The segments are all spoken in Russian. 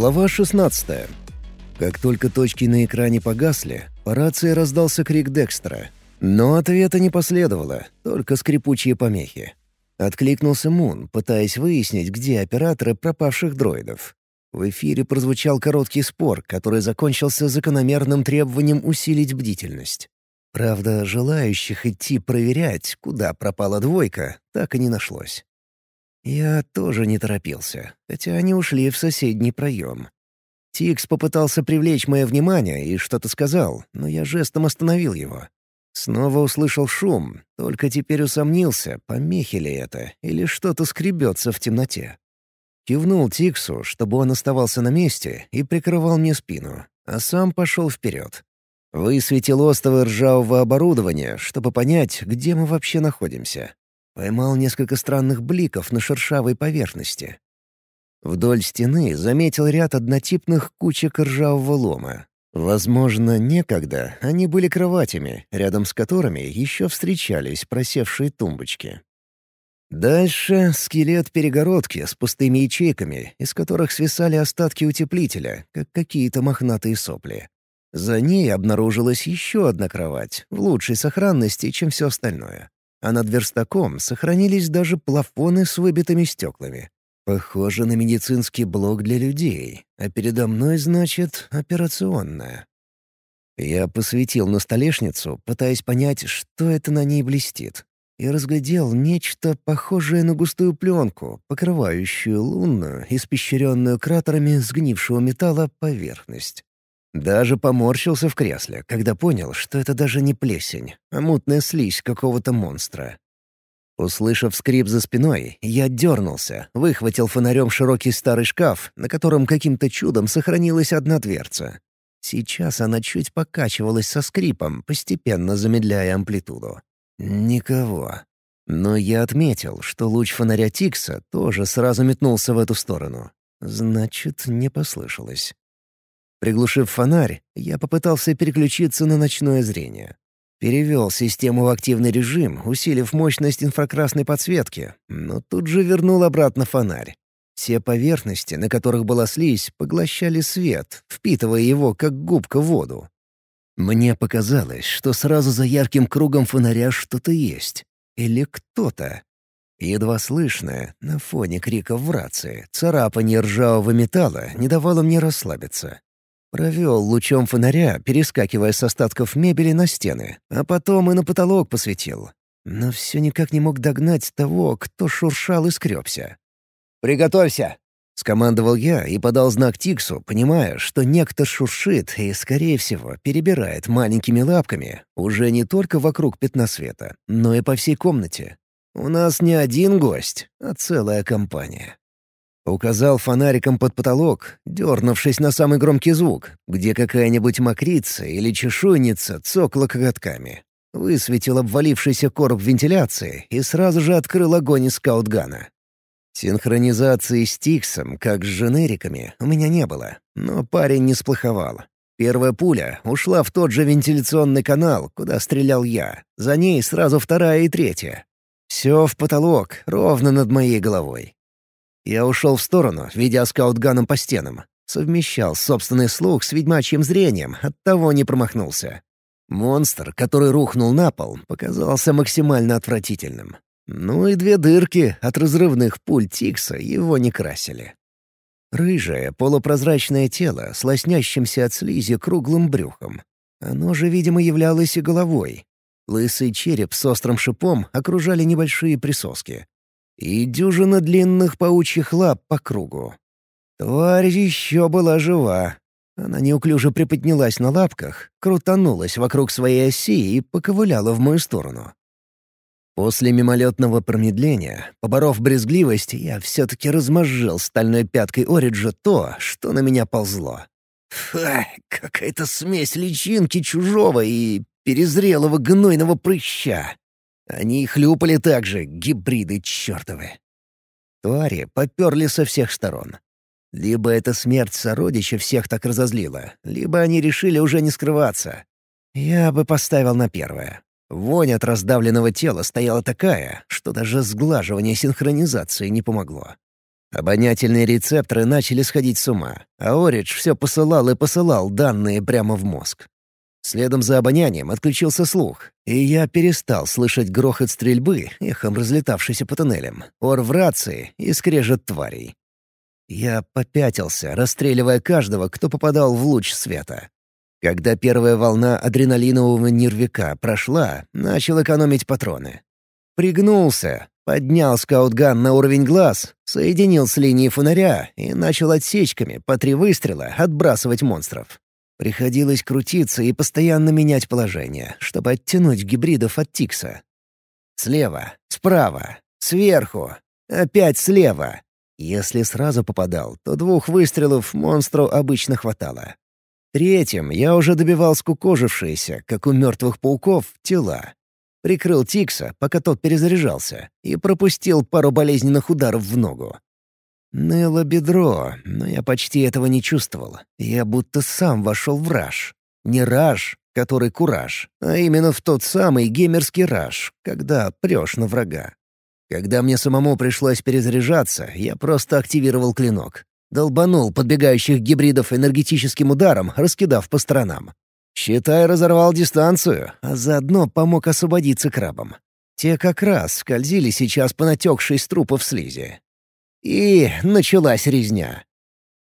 Глава 16. Как только точки на экране погасли, по рации раздался крик Декстера. Но ответа не последовало, только скрипучие помехи. Откликнулся Мун, пытаясь выяснить, где операторы пропавших дроидов. В эфире прозвучал короткий спор, который закончился закономерным требованием усилить бдительность. Правда, желающих идти проверять, куда пропала двойка, так и не нашлось. Я тоже не торопился, хотя они ушли в соседний проем. Тикс попытался привлечь мое внимание и что-то сказал, но я жестом остановил его. Снова услышал шум, только теперь усомнился, помехи ли это или что-то скребется в темноте. Кивнул Тиксу, чтобы он оставался на месте и прикрывал мне спину, а сам пошел вперед. Высветил остовы ржавого оборудования, чтобы понять, где мы вообще находимся. Поймал несколько странных бликов на шершавой поверхности. Вдоль стены заметил ряд однотипных кучек ржавого лома. Возможно, некогда они были кроватями, рядом с которыми еще встречались просевшие тумбочки. Дальше скелет перегородки с пустыми ячейками, из которых свисали остатки утеплителя, как какие-то мохнатые сопли. За ней обнаружилась еще одна кровать, в лучшей сохранности, чем все остальное а над верстаком сохранились даже плафоны с выбитыми стеклами. Похоже на медицинский блок для людей, а передо мной, значит, операционная. Я посветил на столешницу, пытаясь понять, что это на ней блестит, и разглядел нечто похожее на густую пленку, покрывающую лунную, испещренную кратерами сгнившего металла поверхность. Даже поморщился в кресле, когда понял, что это даже не плесень, а мутная слизь какого-то монстра. Услышав скрип за спиной, я дернулся, выхватил фонарем широкий старый шкаф, на котором каким-то чудом сохранилась одна дверца. Сейчас она чуть покачивалась со скрипом, постепенно замедляя амплитуду. Никого. Но я отметил, что луч фонаря Тикса тоже сразу метнулся в эту сторону. Значит, не послышалось. Приглушив фонарь, я попытался переключиться на ночное зрение. Перевел систему в активный режим, усилив мощность инфракрасной подсветки, но тут же вернул обратно фонарь. Все поверхности, на которых была слизь, поглощали свет, впитывая его, как губка в воду. Мне показалось, что сразу за ярким кругом фонаря что-то есть. Или кто-то. Едва слышное, на фоне криков в рации, царапанье ржавого металла не давало мне расслабиться. Провел лучом фонаря, перескакивая с остатков мебели на стены, а потом и на потолок посветил. Но все никак не мог догнать того, кто шуршал и скребся. «Приготовься!» — скомандовал я и подал знак Тиксу, понимая, что некто шуршит и, скорее всего, перебирает маленькими лапками уже не только вокруг пятна света, но и по всей комнате. У нас не один гость, а целая компания. Указал фонариком под потолок, дернувшись на самый громкий звук, где какая-нибудь мокрица или чешуйница цокла коготками. Высветил обвалившийся короб вентиляции и сразу же открыл огонь из скаутгана. Синхронизации с Тиксом, как с женериками, у меня не было, но парень не сплоховал. Первая пуля ушла в тот же вентиляционный канал, куда стрелял я. За ней сразу вторая и третья. Все в потолок, ровно над моей головой. Я ушел в сторону, видя скаутганом по стенам. Совмещал собственный слух с ведьмачьим зрением, оттого не промахнулся. Монстр, который рухнул на пол, показался максимально отвратительным. Ну и две дырки от разрывных пуль Тикса его не красили. Рыжее, полупрозрачное тело с лоснящимся от слизи круглым брюхом. Оно же, видимо, являлось и головой. Лысый череп с острым шипом окружали небольшие присоски и дюжина длинных паучьих лап по кругу. Тварь еще была жива. Она неуклюже приподнялась на лапках, крутанулась вокруг своей оси и поковыляла в мою сторону. После мимолетного промедления, поборов брезгливость, я все-таки размозжил стальной пяткой Ориджа то, что на меня ползло. Ха, какая-то смесь личинки чужого и перезрелого гнойного прыща. Они хлюпали так же, гибриды чертовы. Твари поперли со всех сторон. Либо эта смерть сородича всех так разозлила, либо они решили уже не скрываться. Я бы поставил на первое. Вонь от раздавленного тела стояла такая, что даже сглаживание синхронизации не помогло. Обонятельные рецепторы начали сходить с ума, а Оридж все посылал и посылал данные прямо в мозг. Следом за обонянием отключился слух, и я перестал слышать грохот стрельбы, эхом разлетавшийся по туннелям, ор в рации и скрежет тварей. Я попятился, расстреливая каждого, кто попадал в луч света. Когда первая волна адреналинового нервика прошла, начал экономить патроны. Пригнулся, поднял скаутган на уровень глаз, соединил с линией фонаря и начал отсечками по три выстрела отбрасывать монстров. Приходилось крутиться и постоянно менять положение, чтобы оттянуть гибридов от Тикса. Слева, справа, сверху, опять слева. Если сразу попадал, то двух выстрелов монстру обычно хватало. Третьим я уже добивал скукожившиеся, как у мертвых пауков, тела. Прикрыл Тикса, пока тот перезаряжался, и пропустил пару болезненных ударов в ногу. Ныло бедро, но я почти этого не чувствовал. Я будто сам вошел в раж. Не раж, который кураж, а именно в тот самый геймерский раж, когда прешь на врага. Когда мне самому пришлось перезаряжаться, я просто активировал клинок. Долбанул подбегающих гибридов энергетическим ударом, раскидав по сторонам. Считай, разорвал дистанцию, а заодно помог освободиться крабам. Те как раз скользили сейчас по натекшей с трупов слизи. И началась резня.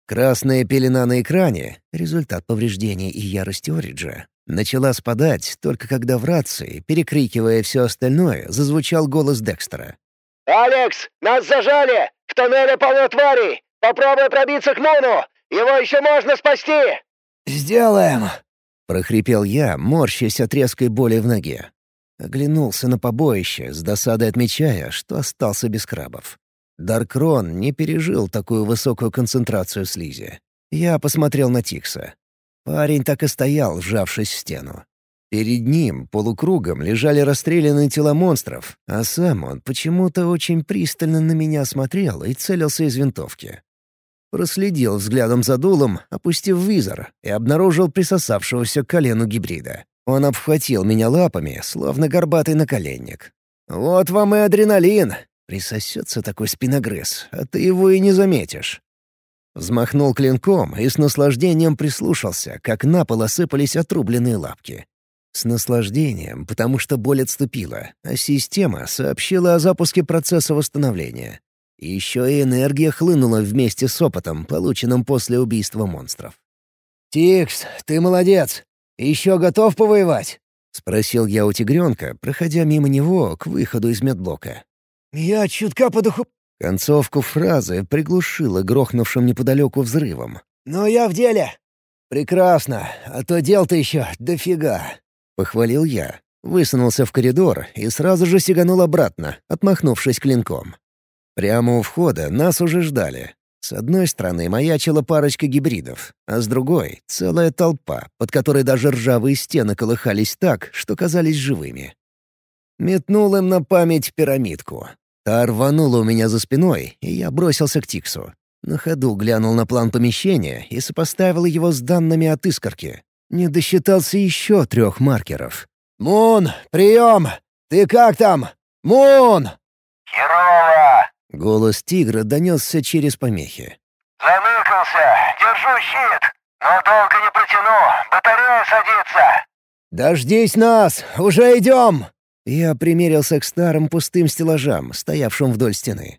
Красная пелена на экране — результат повреждений и ярости Ориджа. Начала спадать, только когда в рации, перекрикивая все остальное, зазвучал голос Декстера. «Алекс, нас зажали! В тоннеле полно тварей! Попробуй пробиться к Муну! Его еще можно спасти!» «Сделаем!» — прохрипел я, морщась от резкой боли в ноге. Оглянулся на побоище, с досадой отмечая, что остался без крабов. Даркрон не пережил такую высокую концентрацию слизи. Я посмотрел на Тикса. Парень так и стоял, сжавшись в стену. Перед ним полукругом лежали расстрелянные тела монстров, а сам он почему-то очень пристально на меня смотрел и целился из винтовки. Проследил взглядом за дулом, опустив визор, и обнаружил присосавшегося к колену гибрида. Он обхватил меня лапами, словно горбатый наколенник. «Вот вам и адреналин! Присосется такой спиногрыз, а ты его и не заметишь. Взмахнул клинком и с наслаждением прислушался, как на пол осыпались отрубленные лапки. С наслаждением, потому что боль отступила, а система сообщила о запуске процесса восстановления. Еще и энергия хлынула вместе с опытом, полученным после убийства монстров. «Тикс, ты молодец! Еще готов повоевать?» — спросил я у тигренка, проходя мимо него к выходу из медблока. «Я чутка подуху...» Концовку фразы приглушила грохнувшим неподалеку взрывом. «Но я в деле!» «Прекрасно, а то дел-то еще дофига!» — похвалил я. Высунулся в коридор и сразу же сиганул обратно, отмахнувшись клинком. Прямо у входа нас уже ждали. С одной стороны маячила парочка гибридов, а с другой — целая толпа, под которой даже ржавые стены колыхались так, что казались живыми. Метнул им на память пирамидку. Та рванула у меня за спиной, и я бросился к Тиксу. На ходу глянул на план помещения и сопоставил его с данными от искорки. Не досчитался еще трех маркеров. «Мун, прием! Ты как там? Мун!» «Херово!» — голос тигра донесся через помехи. «Заныкался! Держу щит! Но долго не протяну! Батарея садится!» «Дождись нас! Уже идем!» Я примерился к старым пустым стеллажам, стоявшим вдоль стены.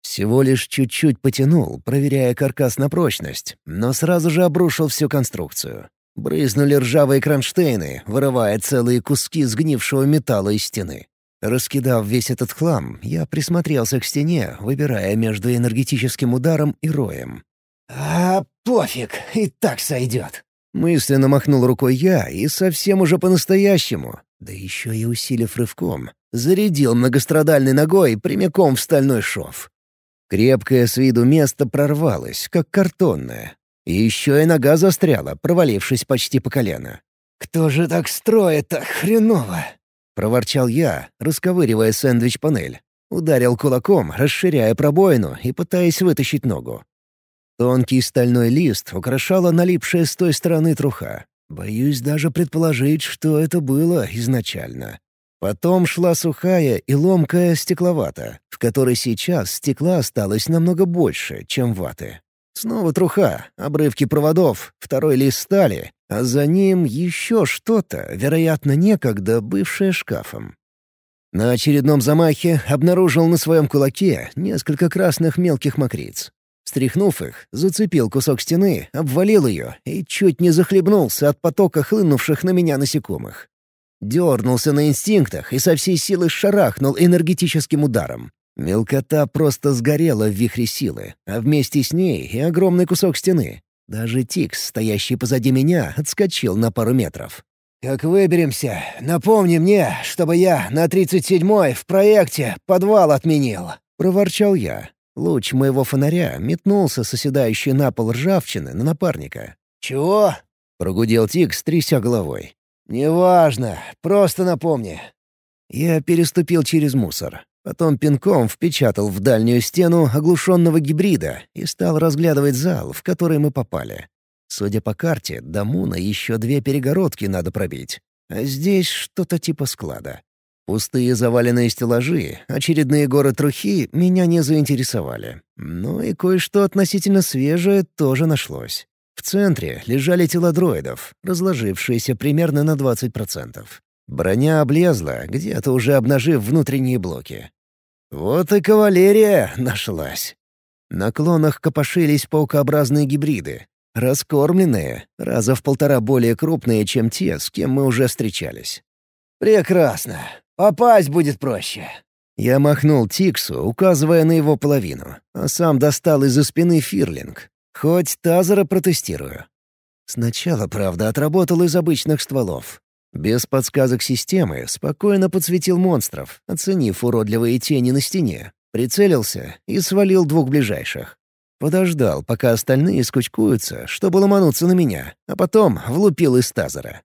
Всего лишь чуть-чуть потянул, проверяя каркас на прочность, но сразу же обрушил всю конструкцию. Брызнули ржавые кронштейны, вырывая целые куски сгнившего металла из стены. Раскидав весь этот хлам, я присмотрелся к стене, выбирая между энергетическим ударом и роем. «А, пофиг, и так сойдет!» Мысленно махнул рукой я и совсем уже по-настоящему, да еще и усилив рывком, зарядил многострадальной ногой прямиком в стальной шов. Крепкое с виду место прорвалось, как картонное. И еще и нога застряла, провалившись почти по колено. «Кто же так строит-то хреново?» — проворчал я, расковыривая сэндвич-панель. Ударил кулаком, расширяя пробоину и пытаясь вытащить ногу. Тонкий стальной лист украшала налипшая с той стороны труха. Боюсь даже предположить, что это было изначально. Потом шла сухая и ломкая стекловата, в которой сейчас стекла осталось намного больше, чем ваты. Снова труха, обрывки проводов, второй лист стали, а за ним еще что-то, вероятно, некогда бывшее шкафом. На очередном замахе обнаружил на своем кулаке несколько красных мелких мокриц. Стряхнув их, зацепил кусок стены, обвалил ее и чуть не захлебнулся от потока хлынувших на меня насекомых. Дернулся на инстинктах и со всей силы шарахнул энергетическим ударом. Мелкота просто сгорела в вихре силы, а вместе с ней и огромный кусок стены. Даже Тикс, стоящий позади меня, отскочил на пару метров. «Как выберемся, напомни мне, чтобы я на 37-й в проекте подвал отменил», — проворчал я. Луч моего фонаря метнулся с оседающей на пол ржавчины на напарника. «Чего?» — прогудел Тикс, тряся головой. «Неважно, просто напомни». Я переступил через мусор. Потом пинком впечатал в дальнюю стену оглушенного гибрида и стал разглядывать зал, в который мы попали. Судя по карте, до Муна еще две перегородки надо пробить. А здесь что-то типа склада. Пустые заваленные стеллажи, очередные горы трухи меня не заинтересовали. Ну и кое-что относительно свежее тоже нашлось. В центре лежали тела дроидов, разложившиеся примерно на 20%. Броня облезла, где-то уже обнажив внутренние блоки. Вот и кавалерия нашлась. На клонах копошились паукообразные гибриды. Раскормленные, раза в полтора более крупные, чем те, с кем мы уже встречались. «Прекрасно. Попасть будет проще». Я махнул Тиксу, указывая на его половину, а сам достал из-за спины фирлинг. Хоть тазера протестирую. Сначала, правда, отработал из обычных стволов. Без подсказок системы спокойно подсветил монстров, оценив уродливые тени на стене, прицелился и свалил двух ближайших. Подождал, пока остальные скучкуются, чтобы ломануться на меня, а потом влупил из тазера.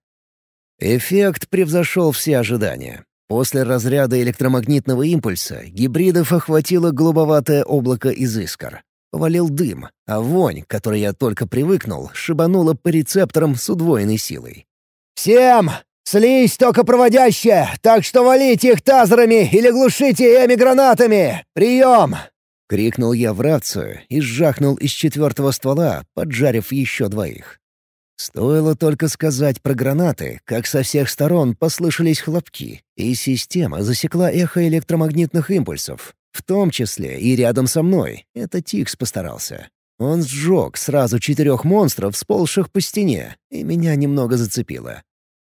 Эффект превзошел все ожидания. После разряда электромагнитного импульса гибридов охватило голубоватое облако из искр. Повалил дым, а вонь, к которой я только привыкнул, шибанула по рецепторам с удвоенной силой. «Всем! Слизь только проводящая, так что валите их тазерами или глушите эми гранатами! Прием!» — крикнул я в рацию и сжахнул из четвертого ствола, поджарив еще двоих. Стоило только сказать про гранаты, как со всех сторон послышались хлопки, и система засекла эхо электромагнитных импульсов, в том числе и рядом со мной. Это Тикс постарался. Он сжег сразу четырех монстров, сползших по стене, и меня немного зацепило.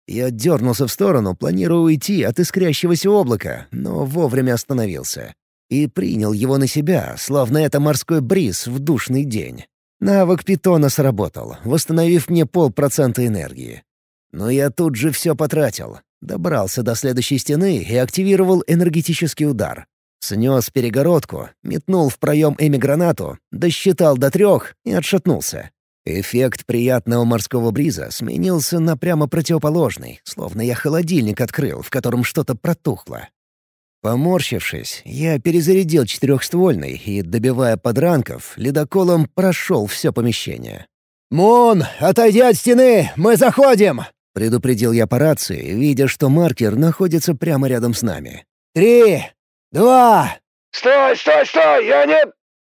Я дернулся в сторону, планируя уйти от искрящегося облака, но вовремя остановился. И принял его на себя, словно это морской бриз в душный день. Навык питона сработал, восстановив мне полпроцента энергии. Но я тут же все потратил. Добрался до следующей стены и активировал энергетический удар. Снес перегородку, метнул в проем Эми гранату, досчитал до трех и отшатнулся. Эффект приятного морского бриза сменился на прямо противоположный, словно я холодильник открыл, в котором что-то протухло. Поморщившись, я перезарядил четырехствольный и, добивая подранков, ледоколом прошел все помещение. «Мун, отойди от стены! Мы заходим!» — предупредил я по рации, видя, что маркер находится прямо рядом с нами. «Три! Два!» «Стой, стой, стой! Я не...»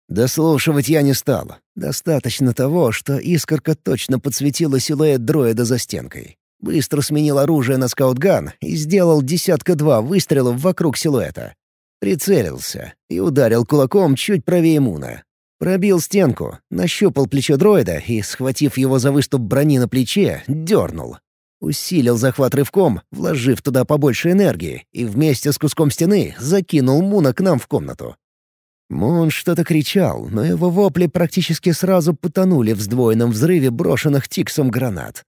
Дослушивать я не стал. Достаточно того, что искорка точно подсветила силуэт дроида за стенкой. Быстро сменил оружие на скаутган и сделал десятка-два выстрелов вокруг силуэта. Прицелился и ударил кулаком чуть правее Муна. Пробил стенку, нащупал плечо дроида и, схватив его за выступ брони на плече, дернул. Усилил захват рывком, вложив туда побольше энергии, и вместе с куском стены закинул Муна к нам в комнату. Мун что-то кричал, но его вопли практически сразу потонули в сдвоенном взрыве брошенных Тиксом гранат.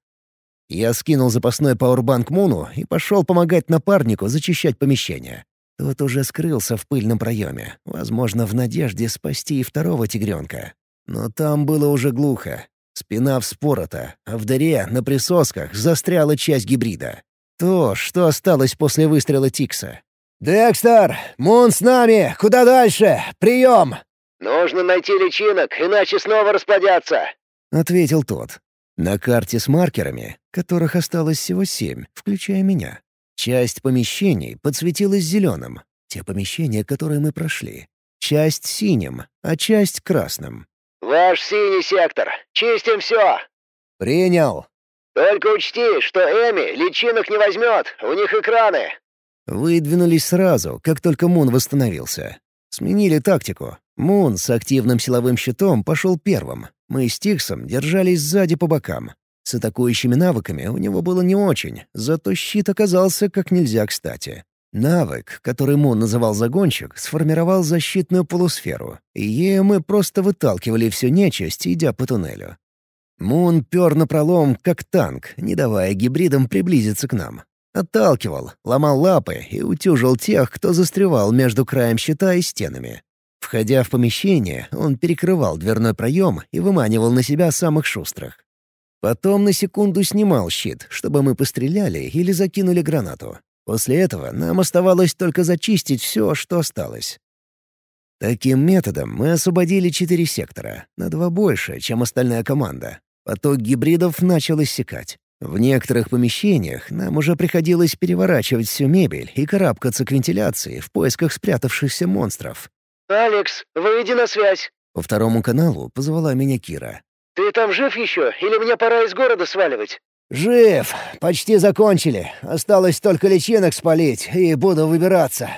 Я скинул запасной пауэрбанк Муну и пошел помогать напарнику зачищать помещение. Тот уже скрылся в пыльном проеме, возможно, в надежде спасти и второго тигренка. Но там было уже глухо. Спина вспорота, а в дыре, на присосках, застряла часть гибрида. То, что осталось после выстрела Тикса. «Декстер! Мун с нами! Куда дальше? Прием!» «Нужно найти личинок, иначе снова расплодятся», — ответил тот. На карте с маркерами, которых осталось всего семь, включая меня, Часть помещений подсветилась зеленым. Те помещения, которые мы прошли. Часть синим, а часть красным. «Ваш синий сектор. Чистим все!» «Принял!» «Только учти, что Эми личинок не возьмет, у них экраны!» Выдвинулись сразу, как только Мун восстановился. Сменили тактику. Мун с активным силовым щитом пошел первым. Мы с Тиксом держались сзади по бокам. С атакующими навыками у него было не очень, зато щит оказался как нельзя кстати. Навык, который Мун называл «загонщик», сформировал защитную полусферу, и ею мы просто выталкивали всю нечисть, идя по туннелю. Мун пер напролом, как танк, не давая гибридам приблизиться к нам. Отталкивал, ломал лапы и утюжил тех, кто застревал между краем щита и стенами. Входя в помещение, он перекрывал дверной проем и выманивал на себя самых шустрых. Потом на секунду снимал щит, чтобы мы постреляли или закинули гранату. После этого нам оставалось только зачистить все, что осталось. Таким методом мы освободили четыре сектора, на два больше, чем остальная команда. Поток гибридов начал иссякать. В некоторых помещениях нам уже приходилось переворачивать всю мебель и карабкаться к вентиляции в поисках спрятавшихся монстров. «Алекс, выйди на связь!» По второму каналу позвала меня Кира. «Ты там жив еще, или мне пора из города сваливать?» «Жив! Почти закончили. Осталось только личинок спалить, и буду выбираться».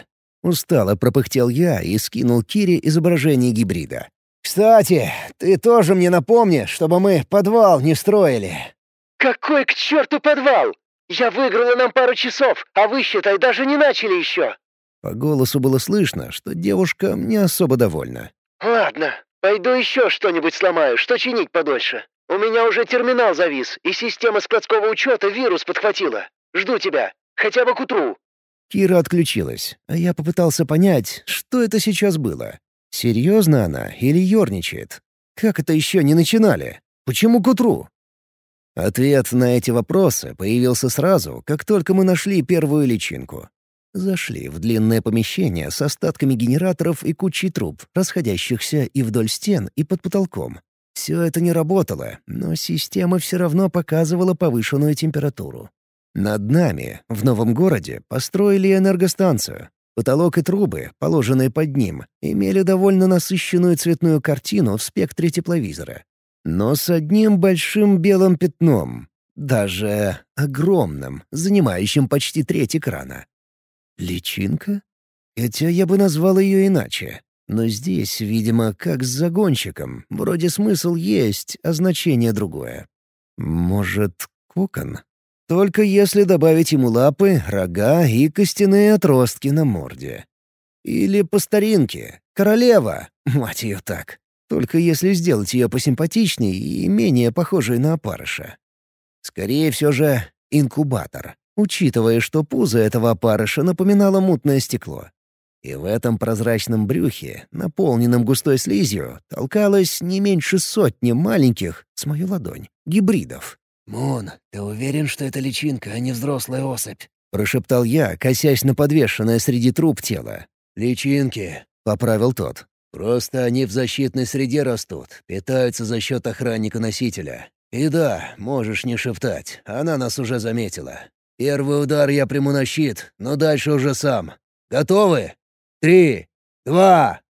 Устало пропыхтел я и скинул Кире изображение гибрида. «Кстати, ты тоже мне напомни, чтобы мы подвал не строили». «Какой к черту подвал? Я выиграла нам пару часов, а вы, считай, даже не начали еще». По голосу было слышно, что девушка не особо довольна. «Ладно, пойду еще что-нибудь сломаю, что чинить подольше. У меня уже терминал завис, и система складского учета вирус подхватила. Жду тебя. Хотя бы к утру». Кира отключилась, а я попытался понять, что это сейчас было. Серьезно она или ерничает? Как это еще не начинали? Почему к утру? Ответ на эти вопросы появился сразу, как только мы нашли первую личинку. Зашли в длинное помещение с остатками генераторов и кучей труб, расходящихся и вдоль стен, и под потолком. Все это не работало, но система все равно показывала повышенную температуру. Над нами, в новом городе, построили энергостанцию. Потолок и трубы, положенные под ним, имели довольно насыщенную цветную картину в спектре тепловизора. Но с одним большим белым пятном, даже огромным, занимающим почти треть экрана. Личинка? Хотя я бы назвал ее иначе. Но здесь, видимо, как с загонщиком, вроде смысл есть, а значение другое. Может, кокон? Только если добавить ему лапы, рога и костяные отростки на морде. Или по старинке. Королева, мать ее так. Только если сделать ее посимпатичней и менее похожей на опарыша. Скорее все же инкубатор, учитывая, что пузо этого опарыша напоминало мутное стекло. И в этом прозрачном брюхе, наполненном густой слизью, толкалось не меньше сотни маленьких, с мою ладонь, гибридов. «Мун, ты уверен, что это личинка, а не взрослая особь?» — прошептал я, косясь на подвешенное среди труб тело. «Личинки», — поправил тот. «Просто они в защитной среде растут, питаются за счет охранника-носителя. И да, можешь не шептать, она нас уже заметила. Первый удар я приму на щит, но дальше уже сам. Готовы?» Три, два,